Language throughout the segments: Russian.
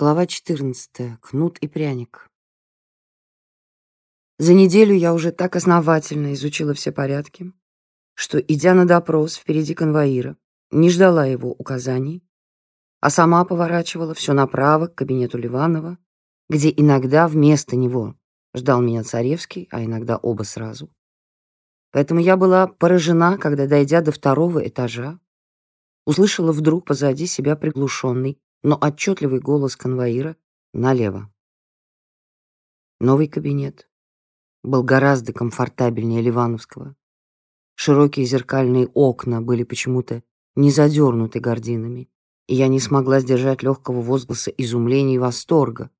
Глава 14. Кнут и пряник. За неделю я уже так основательно изучила все порядки, что, идя на допрос впереди конвоира, не ждала его указаний, а сама поворачивала все направо к кабинету Ливанова, где иногда вместо него ждал меня Царевский, а иногда оба сразу. Поэтому я была поражена, когда, дойдя до второго этажа, услышала вдруг позади себя приглушенный, но отчетливый голос конвоира налево. Новый кабинет был гораздо комфортабельнее Ливановского. Широкие зеркальные окна были почему-то не задернуты гардинами, и я не смогла сдержать легкого возгласа изумления и восторга,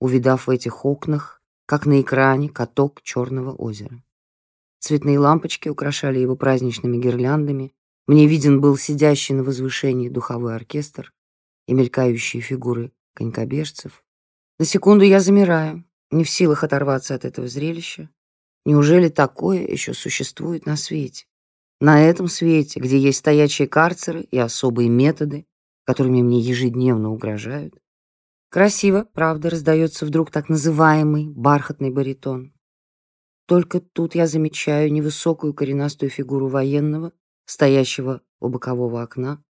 увидав в этих окнах, как на экране, каток Черного озера. Цветные лампочки украшали его праздничными гирляндами, мне виден был сидящий на возвышении духовой оркестр, и мелькающие фигуры конькобежцев. На секунду я замираю, не в силах оторваться от этого зрелища. Неужели такое еще существует на свете? На этом свете, где есть стоячие карцеры и особые методы, которыми мне ежедневно угрожают. Красиво, правда, раздается вдруг так называемый бархатный баритон. Только тут я замечаю невысокую коренастую фигуру военного, стоящего у бокового окна,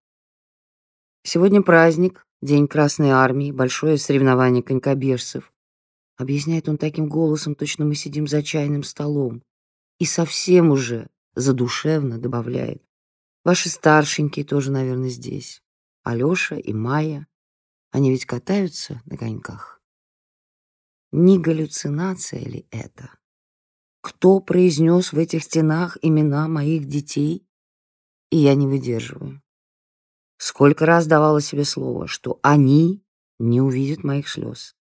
Сегодня праздник, День Красной Армии, большое соревнование конькобежцев. Объясняет он таким голосом, точно мы сидим за чайным столом. И совсем уже задушевно добавляет. Ваши старшенькие тоже, наверное, здесь. Алёша и Майя. Они ведь катаются на коньках. Не галлюцинация ли это? Кто произнес в этих стенах имена моих детей? И я не выдерживаю. Сколько раз давала себе слово, что они не увидят моих слез.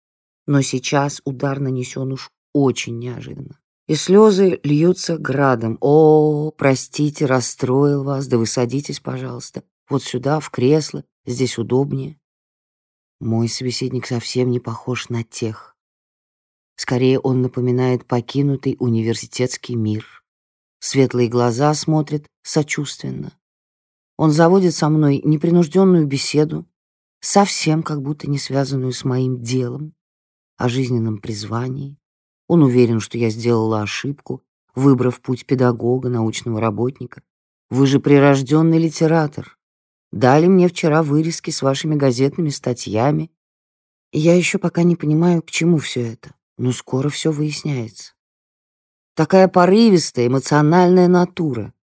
Но сейчас удар нанесен уж очень неожиданно. И слезы льются градом. О, простите, расстроил вас, да вы садитесь, пожалуйста. Вот сюда, в кресло, здесь удобнее. Мой собеседник совсем не похож на тех. Скорее, он напоминает покинутый университетский мир. Светлые глаза смотрят сочувственно. Он заводит со мной непринужденную беседу, совсем как будто не связанную с моим делом, о жизненном призвании. Он уверен, что я сделала ошибку, выбрав путь педагога, научного работника. Вы же прирожденный литератор. Дали мне вчера вырезки с вашими газетными статьями. я еще пока не понимаю, к чему все это, но скоро все выясняется. Такая порывистая, эмоциональная натура —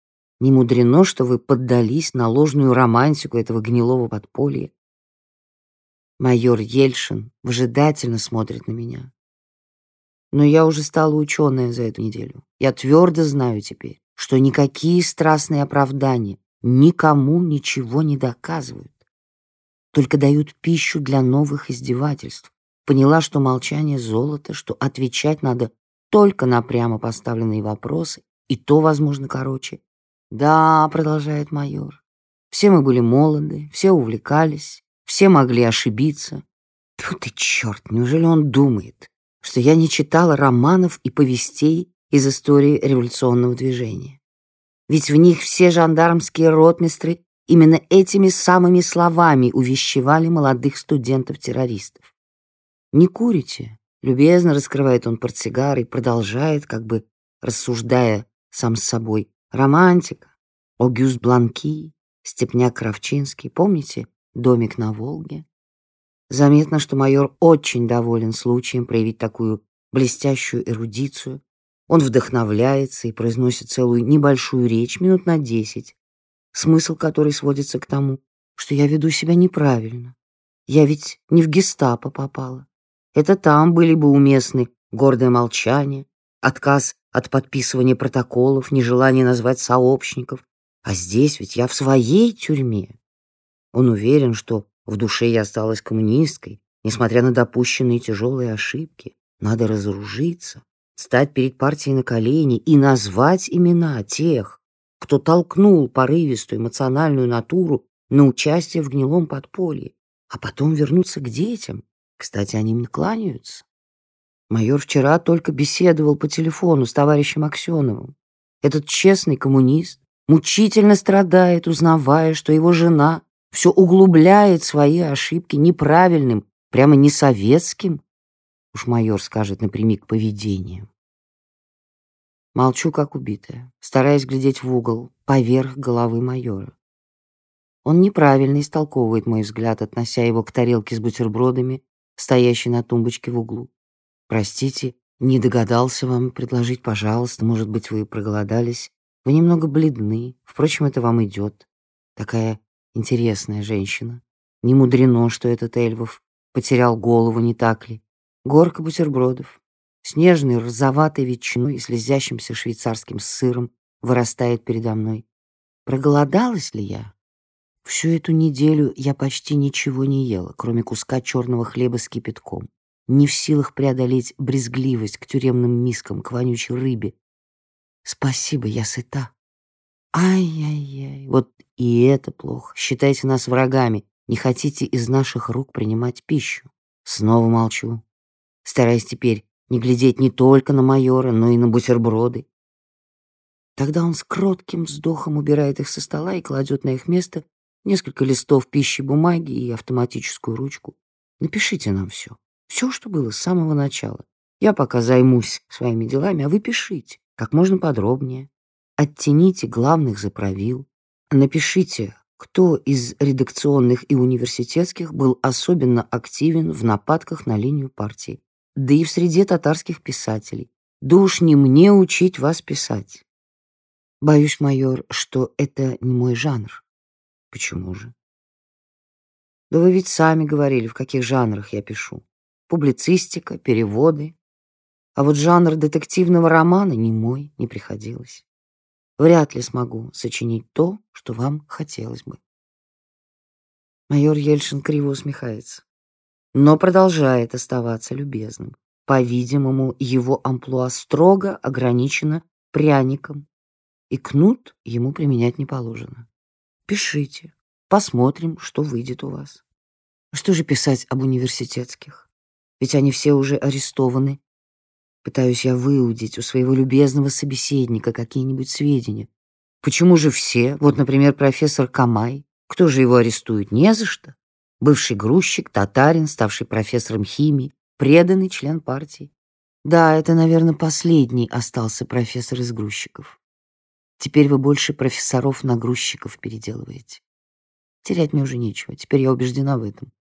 не мудрено, что вы поддались на ложную романтику этого гнилого подполья. Майор Ельшин выжидательно смотрит на меня. Но я уже стала ученая за эту неделю. Я твердо знаю теперь, что никакие страстные оправдания никому ничего не доказывают, только дают пищу для новых издевательств. Поняла, что молчание — золото, что отвечать надо только на прямо поставленные вопросы, и то, возможно, короче, «Да», — продолжает майор, — «все мы были молоды, все увлекались, все могли ошибиться». Тут ты черт, неужели он думает, что я не читала романов и повестей из истории революционного движения? Ведь в них все жандармские ротмистры именно этими самыми словами увещевали молодых студентов-террористов. «Не курите?» — любезно раскрывает он портсигар и продолжает, как бы рассуждая сам с собой. Романтика, Огюст Бланки, Степняк Кравчинский, помните «Домик на Волге»? Заметно, что майор очень доволен случаем проявить такую блестящую эрудицию. Он вдохновляется и произносит целую небольшую речь, минут на десять, смысл которой сводится к тому, что я веду себя неправильно. Я ведь не в гестапо попала. Это там были бы уместны гордое молчание, отказ от подписывания протоколов, нежелание назвать сообщников. А здесь ведь я в своей тюрьме. Он уверен, что в душе я осталась коммунисткой, несмотря на допущенные тяжелые ошибки. Надо разоружиться, стать перед партией на колени и назвать имена тех, кто толкнул порывистую эмоциональную натуру на участие в гнилом подполье, а потом вернуться к детям. Кстати, они мне кланяются. Майор вчера только беседовал по телефону с товарищем Аксеновым. Этот честный коммунист мучительно страдает, узнавая, что его жена все углубляет свои ошибки неправильным, прямо не советским, уж майор скажет напрямик, поведением. Молчу, как убитая, стараясь глядеть в угол, поверх головы майора. Он неправильно истолковывает мой взгляд, относя его к тарелке с бутербродами, стоящей на тумбочке в углу. Простите, не догадался вам предложить, пожалуйста, может быть, вы проголодались. Вы немного бледны, впрочем, это вам идет. Такая интересная женщина. Не мудрено, что этот Эльвов потерял голову, не так ли? Горка бутербродов, снежной розоватой ветчиной и слезящимся швейцарским сыром вырастает передо мной. Проголодалась ли я? Всю эту неделю я почти ничего не ела, кроме куска черного хлеба с кипятком. Не в силах преодолеть брезгливость к тюремным мискам, к вонючей рыбе. Спасибо, я сыта. Ай-яй-яй, вот и это плохо. Считайте нас врагами. Не хотите из наших рук принимать пищу. Снова молчу. Стараясь теперь не глядеть не только на майора, но и на бутерброды. Тогда он с кротким вздохом убирает их со стола и кладет на их место несколько листов пищи бумаги и автоматическую ручку. Напишите нам все. Все, что было с самого начала. Я пока займусь своими делами, а вы пишите как можно подробнее. Оттяните главных заправил. Напишите, кто из редакционных и университетских был особенно активен в нападках на линию партии да и в среде татарских писателей. Да уж не мне учить вас писать. Боюсь, майор, что это не мой жанр. Почему же? Да вы ведь сами говорили, в каких жанрах я пишу. Публицистика, переводы. А вот жанр детективного романа не мой, не приходилось. Вряд ли смогу сочинить то, что вам хотелось бы. Майор Ельшин криво усмехается но продолжает оставаться любезным. По-видимому, его амплуа строго ограничено пряником, и кнут ему применять не положено. Пишите, посмотрим, что выйдет у вас. Что же писать об университетских? Ведь они все уже арестованы. Пытаюсь я выудить у своего любезного собеседника какие-нибудь сведения. Почему же все? Вот, например, профессор Камай. Кто же его арестует? Не за что. Бывший грузчик, татарин, ставший профессором химии, преданный член партии. Да, это, наверное, последний остался профессор из грузчиков. Теперь вы больше профессоров на грузчиков переделываете. Терять мне уже нечего, теперь я убеждена в этом.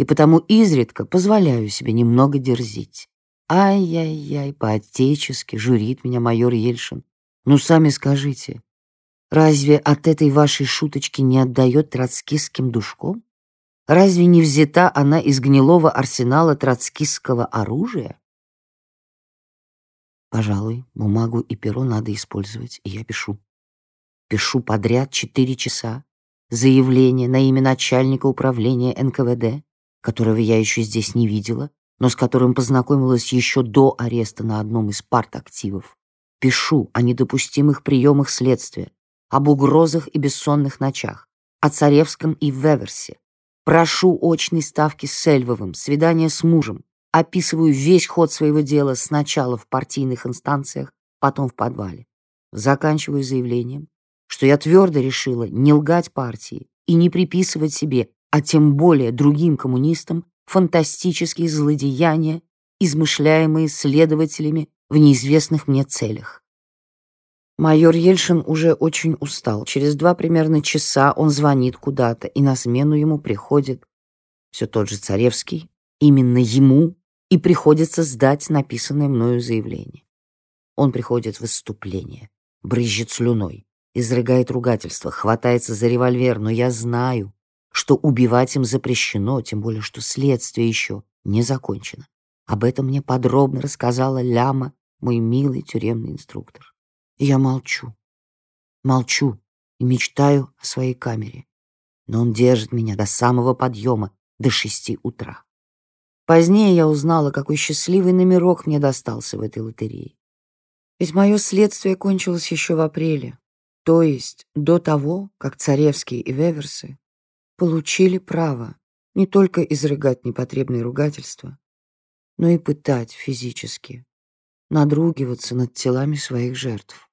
И потому изредка позволяю себе немного дерзить. Ай-яй-яй, по-отечески журит меня майор Ельшин. Ну, сами скажите, разве от этой вашей шуточки не отдает троцкистским душком? Разве не взята она из гнилого арсенала троцкистского оружия? Пожалуй, бумагу и перо надо использовать, и я пишу. Пишу подряд четыре часа. Заявление на имя начальника управления НКВД, которого я еще здесь не видела, но с которым познакомилась еще до ареста на одном из партактивов. Пишу о недопустимых приемах следствия, об угрозах и бессонных ночах, о Царевском и Веверсе, Прошу очной ставки с Сельвовым, свидание с мужем. Описываю весь ход своего дела сначала в партийных инстанциях, потом в подвале. Заканчиваю заявлением, что я твердо решила не лгать партии и не приписывать себе, а тем более другим коммунистам, фантастические злодеяния, измышляемые следователями в неизвестных мне целях. Майор Ельшин уже очень устал. Через два примерно часа он звонит куда-то, и на смену ему приходит все тот же Царевский. Именно ему и приходится сдать написанное мною заявление. Он приходит в выступление, брызжет слюной, изрыгает ругательство, хватается за револьвер, но я знаю, что убивать им запрещено, тем более что следствие еще не закончено. Об этом мне подробно рассказала Ляма, мой милый тюремный инструктор. И я молчу. Молчу и мечтаю о своей камере. Но он держит меня до самого подъема, до шести утра. Позднее я узнала, какой счастливый номерок мне достался в этой лотерее. Ведь мое следствие кончилось еще в апреле, то есть до того, как Царевские и Веверсы получили право не только изрыгать непотребные ругательства, но и пытать физически, надругиваться над телами своих жертв.